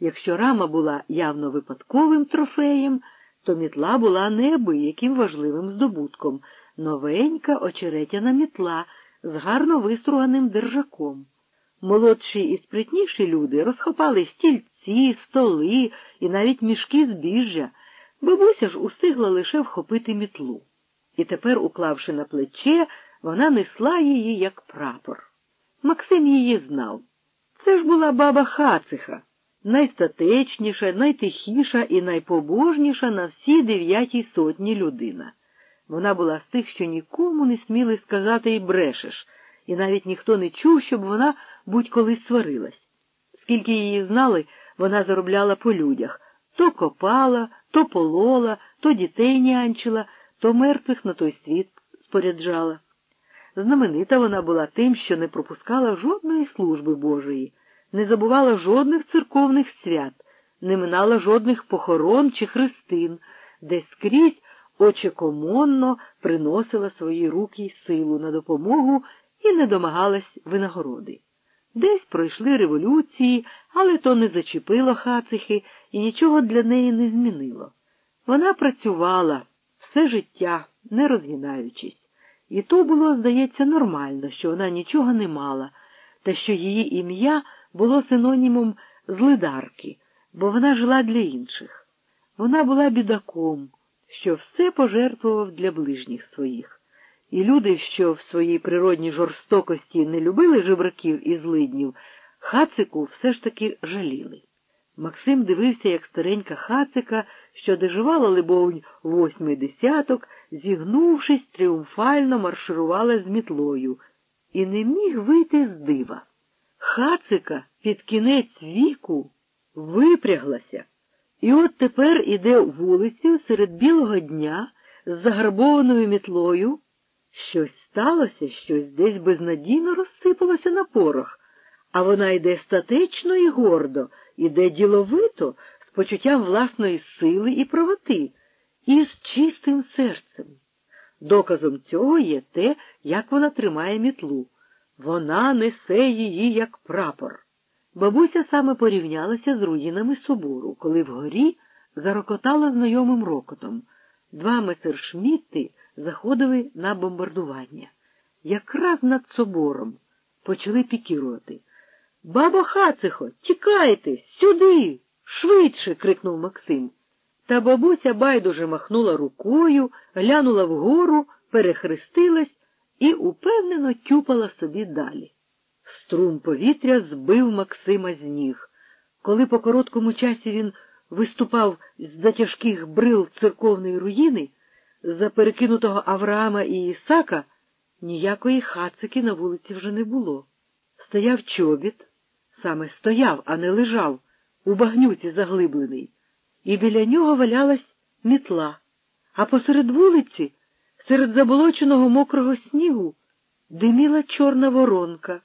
Якщо рама була явно випадковим трофеєм, то мітла була неабияким важливим здобутком, новенька очеретяна мітла з гарно виструганим держаком. Молодші і спритніші люди розхопали стільці, столи і навіть мішки збіжжя. Бабуся ж устигла лише вхопити мітлу. І тепер, уклавши на плече, вона несла її, як прапор. Максим її знав. Це ж була баба Хациха, найстатечніша, найтихіша і найпобожніша на всі дев'ятій сотні людина. Вона була з тих, що нікому не сміли сказати і брешеш, і навіть ніхто не чув, щоб вона будь-коли сварилась. Скільки її знали, вона заробляла по людях то копала, то полола, то дітей нянчила, то мертвих на той світ споряджала. Знаменита вона була тим, що не пропускала жодної служби Божої, не забувала жодних церковних свят, не минала жодних похорон чи хрестин, де скрізь очекомонно приносила свої руки й силу на допомогу і не домагалась винагороди. Десь пройшли революції, але то не зачепило хацихи і нічого для неї не змінило. Вона працювала все життя, не розгинаючись, і то було, здається, нормально, що вона нічого не мала, та що її ім'я було синонімом злидарки, бо вона жила для інших. Вона була бідаком, що все пожертвував для ближніх своїх. І люди, що в своїй природній жорстокості не любили жебраків і злиднів, хацику все ж таки жаліли. Максим дивився, як старенька хацика, що доживала, либонь, восьмий десяток, зігнувшись, тріумфально марширувала з мітлою, і не міг вийти з дива. Хацика під кінець віку випряглася, і от тепер іде вулицю серед білого дня з загарбованою мітлою. Щось сталося, щось десь безнадійно розсипалося на порох, а вона йде статечно і гордо, іде діловито, з почуттям власної сили і правоти, і з чистим серцем. Доказом цього є те, як вона тримає мітлу. Вона несе її, як прапор. Бабуся саме порівнялася з руїнами собору, коли вгорі зарокотала знайомим рокотом. Два месершмітти заходили на бомбардування. Якраз над собором почали пікірувати. Баба Хацихо, тікайте, сюди, швидше. крикнув Максим. Та бабуся байдуже махнула рукою, глянула вгору, перехрестилась і упевнено тюпала собі далі. Струм повітря збив Максима з ніг. Коли по короткому часі він виступав з затяжких брил церковної руїни, за перекинутого Авраама і Ісака, ніякої хацики на вулиці вже не було. Стояв чобіт, саме стояв, а не лежав, у багнюці заглиблений, і біля нього валялась мітла, а посеред вулиці, серед заболоченого мокрого снігу, диміла чорна воронка.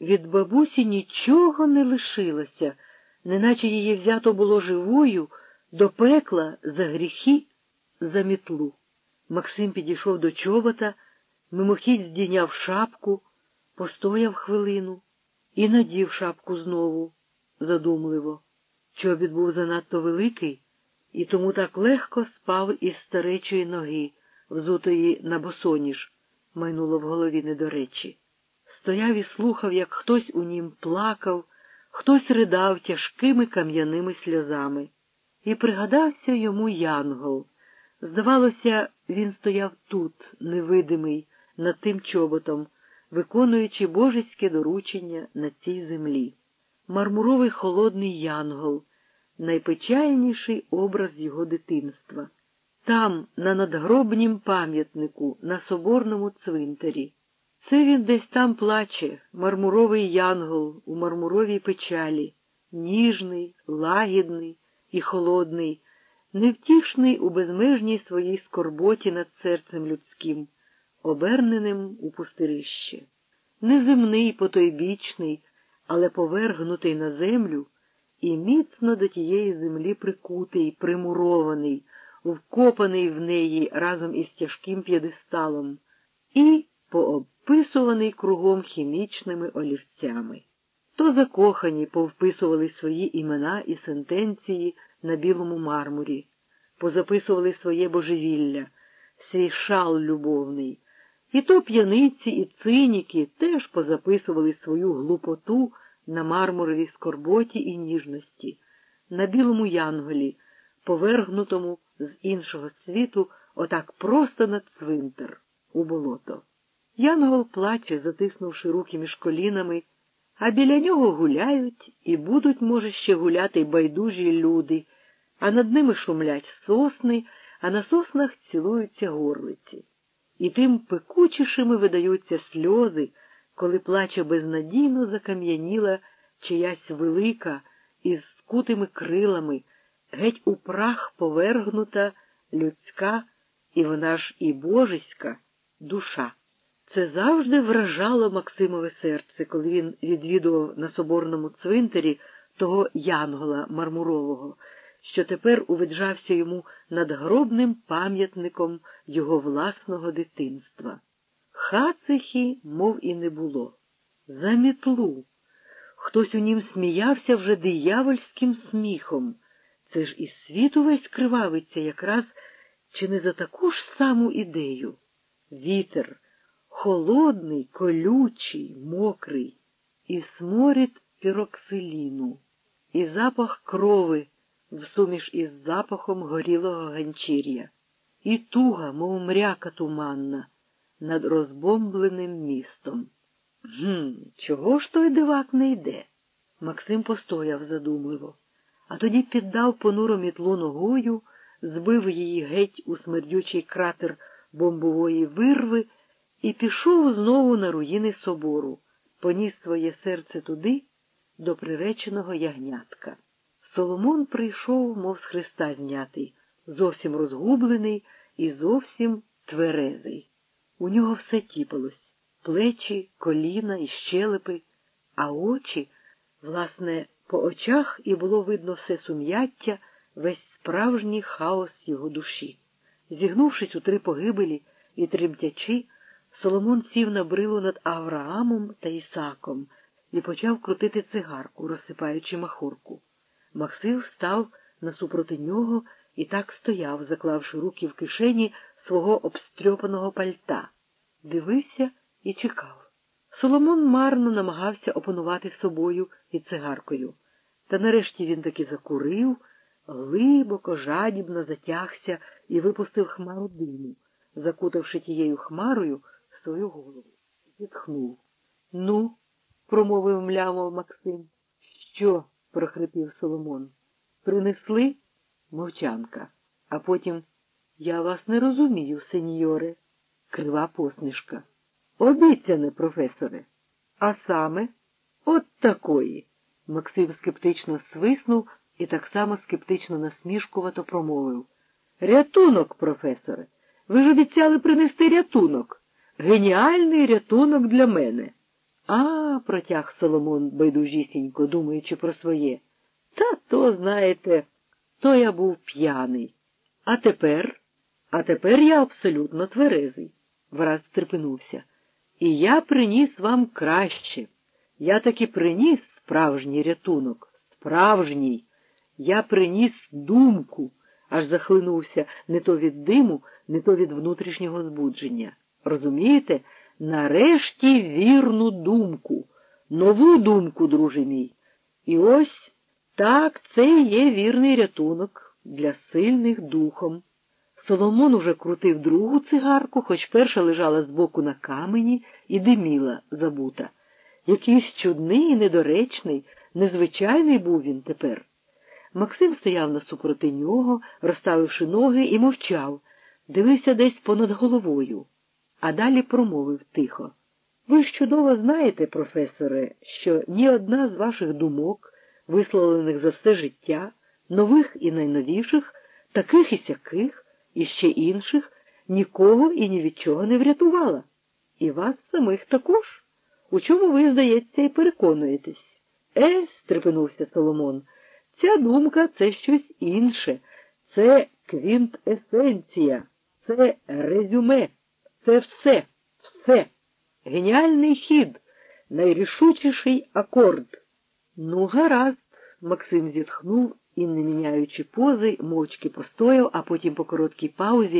Від бабусі нічого не лишилося, неначе її взято було живою до пекла за гріхи за мітлу. Максим підійшов до чобота, мимохідь здійняв шапку, постояв хвилину і надів шапку знову, задумливо. Чобіт був занадто великий і тому так легко спав із старечої ноги, взутої на босоніж, майнуло в голові недоречі. Стояв і слухав, як хтось у нім плакав, хтось ридав тяжкими кам'яними сльозами. І пригадався йому Янгол. Здавалося, він стояв тут, невидимий, над тим чоботом, виконуючи божеське доручення на цій землі. Мармуровий холодний янгол, найпечальніший образ його дитинства. Там, на надгробнім пам'ятнику, на соборному цвинтарі. Це він десь там плаче, мармуровий янгол у мармуровій печалі, ніжний, лагідний і холодний невтішний у безмежній своїй скорботі над серцем людським, оберненим у пустирище, неземний, потойбічний, але повергнутий на землю і міцно до тієї землі прикутий, примурований, вкопаний в неї разом із тяжким п'єдесталом і поописуваний кругом хімічними олівцями. то закохані повписували свої імена і сентенції на білому мармурі, позаписували своє божевілля, свій шал любовний, і то п'яниці і циніки теж позаписували свою глупоту на мармуровій скорботі і ніжності, на білому янголі, повергнутому з іншого світу, отак просто на цвинтар у болото. Янгол плаче, затиснувши руки між колінами, а біля нього гуляють і будуть, може, ще гуляти байдужі люди, а над ними шумлять сосни, а на соснах цілуються горлиці. І тим пекучішими видаються сльози, коли плаче безнадійно закам'яніла чиясь велика, із скутими крилами, геть у прах повергнута людська, і вона ж і божеська душа. Це завжди вражало Максимове серце, коли він відвідував на соборному цвинтарі того янгола мармурового, що тепер увиджався йому надгробним пам'ятником його власного дитинства. Хацихі, мов і не було. За мітлу. Хтось у нім сміявся вже диявольським сміхом. Це ж і світ увесь кривавиться якраз чи не за таку ж саму ідею. Вітер холодний, колючий, мокрий, і сморід піроксиліну, і запах крови всуміш із запахом горілого ганчір'я, і туга, мов мряка туманна, над розбомбленим містом. Гм, чого ж той дивак не йде? Максим постояв задумливо, а тоді піддав понуро мітлу ногою, збив її геть у смердючий кратер бомбової вирви і пішов знову на руїни собору, поніс своє серце туди, до приреченого ягнятка. Соломон прийшов, мов з Христа знятий, зовсім розгублений і зовсім тверезий. У нього все тіпалось плечі, коліна і щелепи, а очі, власне, по очах і було видно все сум'яття, весь справжній хаос його душі. Зігнувшись у три погибелі і тремтячи, Соломон сів на брилу над Авраамом та Ісаком і почав крутити цигарку, розсипаючи махорку. Максим став насупроти нього і так стояв, заклавши руки в кишені свого обстрьопаного пальта, дивився і чекав. Соломон марно намагався опанувати собою і цигаркою. Та нарешті він таки закурив, глибоко, жадібно затягся і випустив хмару диму, закутавши тією хмарою свою голову. Зітхнув. Ну, промовив млямов Максим. Що? прохрипів Соломон. Принесли мовчанка, а потім я вас не розумію, сеньоре, крива посмішка. Обіцяне, професоре. А саме от такої. Максим скептично свиснув і так само скептично насмішкувато промовив. Рятунок, професоре. Ви ж обіцяли принести рятунок. Геніальний рятунок для мене. А, протяг Соломон байдужісінько, думаючи про своє. Та то, знаєте, то я був п'яний. А тепер, а тепер я абсолютно тверезий, враз стрепенувся. І я приніс вам краще. Я таки приніс справжній рятунок, справжній. Я приніс думку, аж захлинувся не то від диму, не то від внутрішнього збудження. Розумієте? Нарешті вірну думку, нову думку, друже мій. І ось так це є вірний рятунок для сильних духом. Соломон уже крутив другу цигарку, хоч перша лежала збоку на камені і диміла забута. Якийсь чудний і недоречний, незвичайний був він тепер. Максим стояв насупроти нього, розставивши ноги, і мовчав, дивився десь понад головою а далі промовив тихо. Ви ж чудово знаєте, професоре, що ні одна з ваших думок, висловлених за все життя, нових і найновіших, таких і сяких, і ще інших, нікого і ні від чого не врятувала. І вас самих також. У чому ви, здається, і переконуєтесь? Е, стрепенувся Соломон, ця думка це щось інше, це квінтесенція, це резюме. Це все, все. Геніальний хід, найрішучіший акорд. Ну, гаразд, Максим зітхнув і, не міняючи пози, мовчки постояв, а потім по короткій паузі